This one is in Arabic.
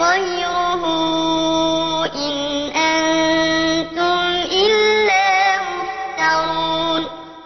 我以。